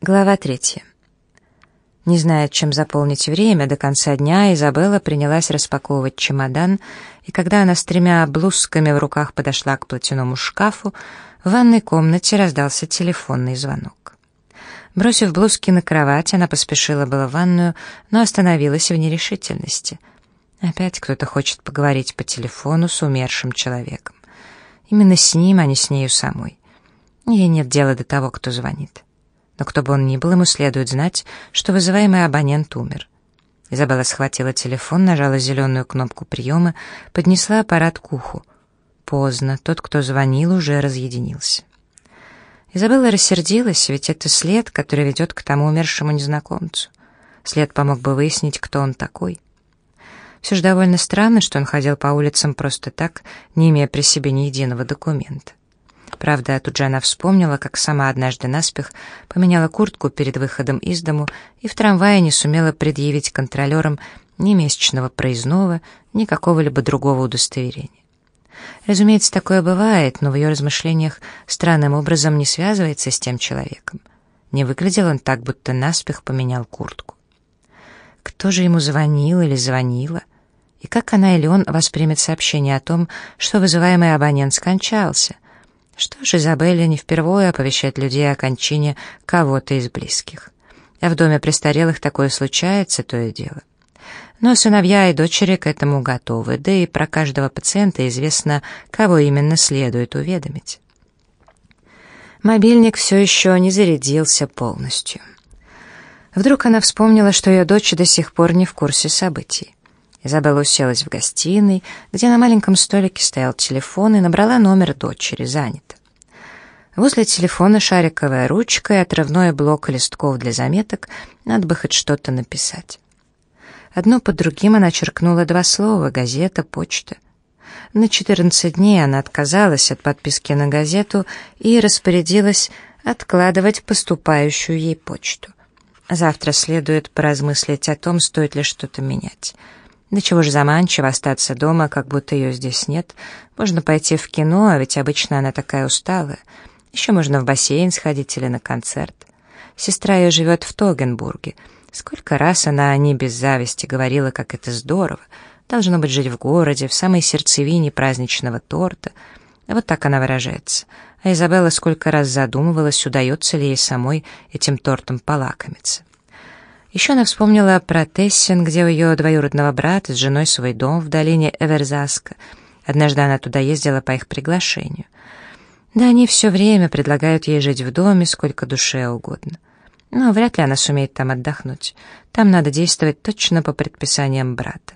Глава третья. Не зная, чем заполнить время, до конца дня Изабелла принялась распаковывать чемодан, и когда она с тремя блузками в руках подошла к платяному шкафу, в ванной комнате раздался телефонный звонок. Бросив блузки на кровать, она поспешила было в ванную, но остановилась в нерешительности. Опять кто-то хочет поговорить по телефону с умершим человеком. Именно с ним, а не с нею самой. Ей нет дела до того, кто звонит но кто бы он ни был, ему следует знать, что вызываемый абонент умер. Изабелла схватила телефон, нажала зеленую кнопку приема, поднесла аппарат к уху. Поздно, тот, кто звонил, уже разъединился. Изабелла рассердилась, ведь это след, который ведет к тому умершему незнакомцу. След помог бы выяснить, кто он такой. Все же довольно странно, что он ходил по улицам просто так, не имея при себе ни единого документа. Правда, тут же она вспомнила, как сама однажды наспех поменяла куртку перед выходом из дому и в трамвае не сумела предъявить контролерам ни месячного проездного, ни какого-либо другого удостоверения. Разумеется, такое бывает, но в ее размышлениях странным образом не связывается с тем человеком. Не выглядел он так, будто наспех поменял куртку. Кто же ему звонил или звонила? И как она или он воспримет сообщение о том, что вызываемый абонент скончался — что ж, Изабелле не впервые оповещать людей о кончине кого-то из близких. А в доме престарелых такое случается, то и дело. Но сыновья и дочери к этому готовы, да и про каждого пациента известно, кого именно следует уведомить. Мобильник все еще не зарядился полностью. Вдруг она вспомнила, что ее дочь до сих пор не в курсе событий. Изабелла уселась в гостиной, где на маленьком столике стоял телефон и набрала номер дочери, занято. Возле телефона шариковая ручка и отрывной блок листков для заметок, надо бы хоть что-то написать. Одно под другим она черкнула два слова «газета», «почта». На 14 дней она отказалась от подписки на газету и распорядилась откладывать поступающую ей почту. Завтра следует поразмыслить о том, стоит ли что-то менять. Да чего же заманчиво остаться дома, как будто ее здесь нет. Можно пойти в кино, а ведь обычно она такая усталая. Еще можно в бассейн сходить или на концерт. Сестра ее живет в Тогенбурге. Сколько раз она о ней без зависти говорила, как это здорово. Должно быть жить в городе, в самой сердцевине праздничного торта. Вот так она выражается. А Изабелла сколько раз задумывалась, удается ли ей самой этим тортом полакомиться. Еще она вспомнила про Тессин, где у ее двоюродного брата с женой свой дом в долине Эверзаска. Однажды она туда ездила по их приглашению. Да они все время предлагают ей жить в доме, сколько душе угодно. Но вряд ли она сумеет там отдохнуть. Там надо действовать точно по предписаниям брата.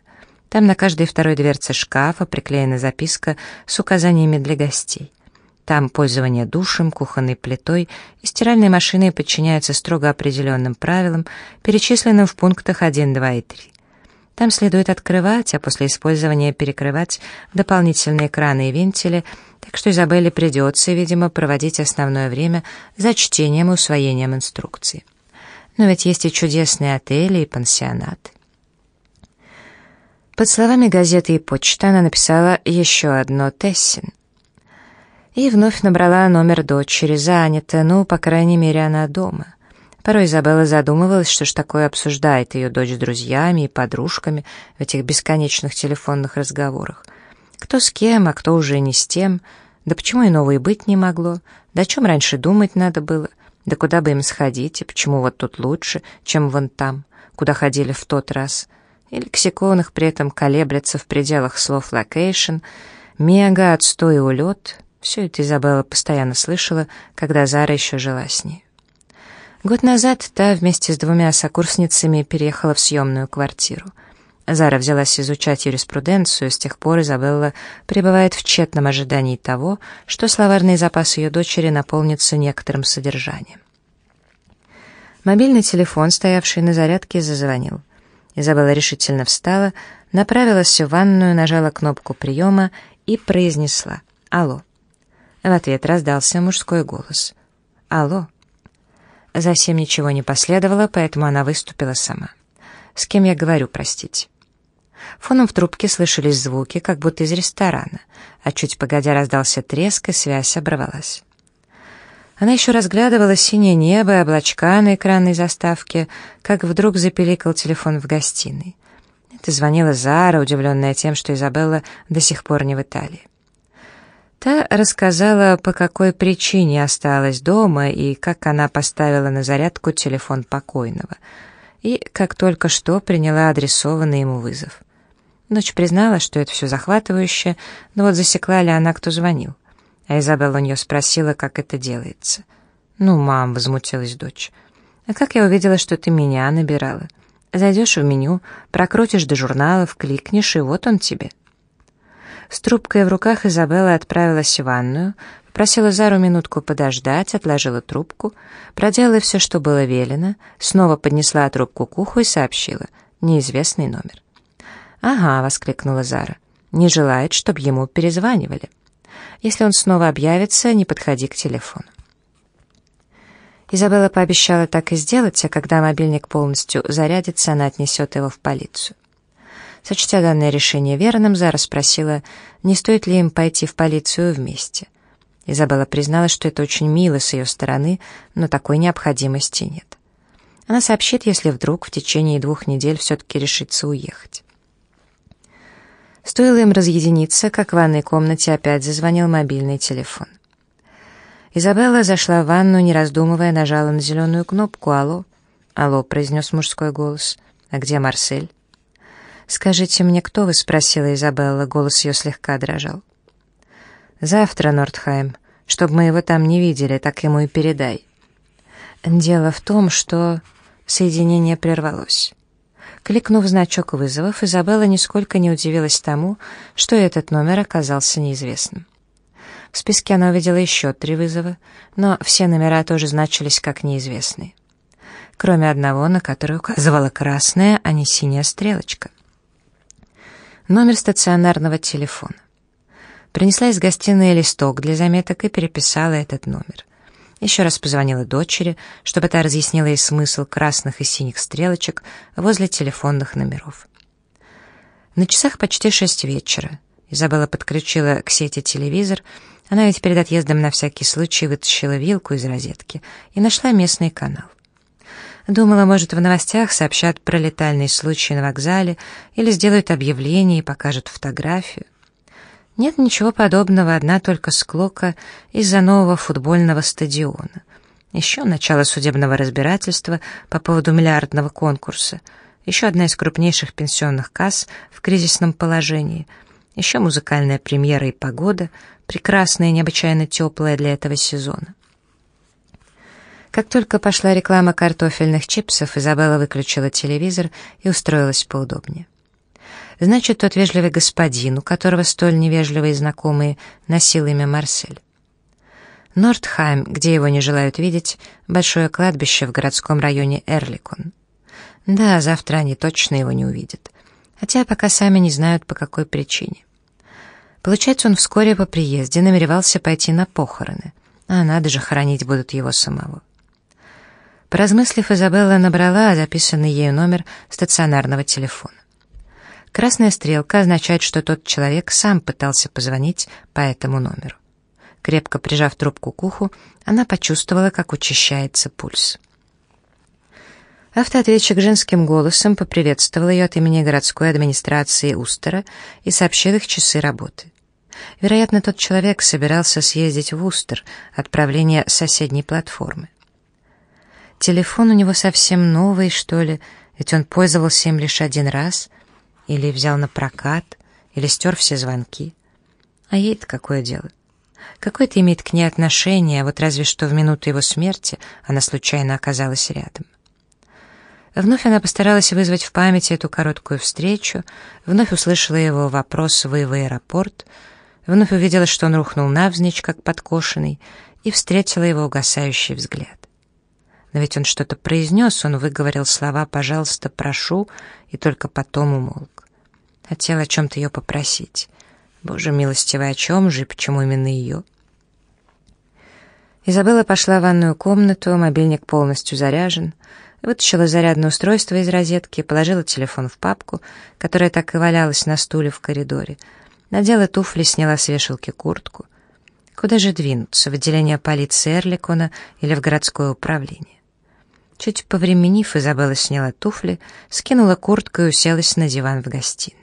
Там на каждой второй дверце шкафа приклеена записка с указаниями для гостей. Там пользование душем, кухонной плитой и стиральной машиной подчиняются строго определенным правилам, перечисленным в пунктах 1, 2 и 3. Там следует открывать, а после использования перекрывать дополнительные краны и вентили, так что Изабелле придется, видимо, проводить основное время за чтением и усвоением инструкций. Но ведь есть и чудесные отели и пансионаты. Под словами газеты и почты она написала еще одно «Тессин». И вновь набрала номер дочери, занята, ну, по крайней мере, она дома. Порой Изабелла задумывалась, что ж такое обсуждает ее дочь с друзьями и подружками в этих бесконечных телефонных разговорах. Кто с кем, а кто уже не с тем. Да почему иного и быть не могло? Да о чем раньше думать надо было? Да куда бы им сходить, и почему вот тут лучше, чем вон там, куда ходили в тот раз? И лексикон их при этом колеблется в пределах слов «локейшн», «мега», «отстой» и «улет», все это Изабелла постоянно слышала, когда Зара еще жила с ней. Год назад та вместе с двумя сокурсницами переехала в съемную квартиру. Зара взялась изучать юриспруденцию, с тех пор Изабелла пребывает в тщетном ожидании того, что словарный запас ее дочери наполнится некоторым содержанием. Мобильный телефон, стоявший на зарядке, зазвонил. Изабелла решительно встала, направилась в ванную, нажала кнопку приема и произнесла «Алло». В ответ раздался мужской голос. «Алло». Засем ничего не последовало, поэтому она выступила сама. «С кем я говорю, простите?» Фоном в трубке слышались звуки, как будто из ресторана, а чуть погодя раздался треск, и связь оборвалась. Она еще разглядывала синее небо и облачка на экранной заставке, как вдруг запеликал телефон в гостиной. Это звонила Зара, удивленная тем, что Изабелла до сих пор не в Италии. Та рассказала, по какой причине осталась дома и как она поставила на зарядку телефон покойного, и как только что приняла адресованный ему вызов. Дочь признала, что это все захватывающе, но вот засекла ли она, кто звонил. А Изабелла у нее спросила, как это делается. «Ну, мам», — возмутилась дочь, — «а как я увидела, что ты меня набирала? Зайдешь в меню, прокрутишь до журналов, кликнешь, и вот он тебе». С трубкой в руках Изабелла отправилась в ванную, попросила Зару минутку подождать, отложила трубку, проделала все, что было велено, снова поднесла трубку к уху и сообщила «неизвестный номер». «Ага», — воскликнула Зара, — «не желает, чтобы ему перезванивали. Если он снова объявится, не подходи к телефону». Изабелла пообещала так и сделать, а когда мобильник полностью зарядится, она отнесет его в полицию. Сочтя данное решение верным, Зара спросила, не стоит ли им пойти в полицию вместе. Изабелла призналась, что это очень мило с ее стороны, но такой необходимости нет. Она сообщит, если вдруг в течение двух недель все-таки решится уехать. Стоило им разъединиться, как в ванной комнате опять зазвонил мобильный телефон. Изабелла зашла в ванну, не раздумывая, нажала на зеленую кнопку «Алло». «Алло», — произнес мужской голос. «А где Марсель?» «Скажите мне, кто вы?» — спросила Изабелла, голос ее слегка дрожал. «Завтра, Нордхайм. Чтобы мы его там не видели, так ему и передай». Дело в том, что соединение прервалось. Кликнув значок вызовов, Изабелла нисколько не удивилась тому, что этот номер оказался неизвестным. В списке она увидела еще три вызова, но все номера тоже значились как неизвестные. Кроме одного, на который указывала красная, а не синяя стрелочка — Номер стационарного телефона. Принесла из гостиной листок для заметок и переписала этот номер. Еще раз позвонила дочери, чтобы та разъяснила ей смысл красных и синих стрелочек возле телефонных номеров. На часах почти шесть вечера. Изабелла подключила к сети телевизор. Она ведь перед отъездом на всякий случай вытащила вилку из розетки и нашла местный канал. Думала, может, в новостях сообщат про летальный случай на вокзале или сделают объявление и покажут фотографию. Нет ничего подобного, одна только склока из-за нового футбольного стадиона. Еще начало судебного разбирательства по поводу миллиардного конкурса. Еще одна из крупнейших пенсионных касс в кризисном положении. Еще музыкальная премьера и погода, прекрасная и необычайно теплая для этого сезона. Как только пошла реклама картофельных чипсов, Изабелла выключила телевизор и устроилась поудобнее. Значит, тот вежливый господин, у которого столь невежливые знакомые, носил имя Марсель. Нордхайм, где его не желают видеть, большое кладбище в городском районе Эрликон. Да, завтра они точно его не увидят. Хотя пока сами не знают, по какой причине. Получается, он вскоре по приезде намеревался пойти на похороны, а надо же, хоронить будут его самого. Поразмыслив, Изабелла набрала записанный ею номер стационарного телефона. Красная стрелка означает, что тот человек сам пытался позвонить по этому номеру. Крепко прижав трубку к уху, она почувствовала, как учащается пульс. Автоответчик женским голосом поприветствовал ее от имени городской администрации Устера и сообщил их часы работы. Вероятно, тот человек собирался съездить в Устер, отправление соседней платформы. Телефон у него совсем новый, что ли, ведь он пользовался им лишь один раз, или взял на прокат, или стер все звонки. А ей-то какое дело? Какое это имеет к ней отношение, вот разве что в минуту его смерти она случайно оказалась рядом. Вновь она постаралась вызвать в памяти эту короткую встречу, вновь услышала его вопрос «Вы в аэропорт?», вновь увидела, что он рухнул навзничь, как подкошенный, и встретила его угасающий взгляд. Но ведь он что-то произнес, он выговорил слова «пожалуйста, прошу» и только потом умолк. Хотел о чем-то ее попросить. Боже милостивый, о чем же и почему именно ее? Изабелла пошла в ванную комнату, мобильник полностью заряжен, вытащила зарядное устройство из розетки, положила телефон в папку, которая так и валялась на стуле в коридоре, надела туфли, сняла с вешалки куртку. Куда же двинуться, в отделение полиции Эрликона или в городское управление? Чуть повременив, Изабелла сняла туфли, скинула куртку и уселась на диван в гостиной.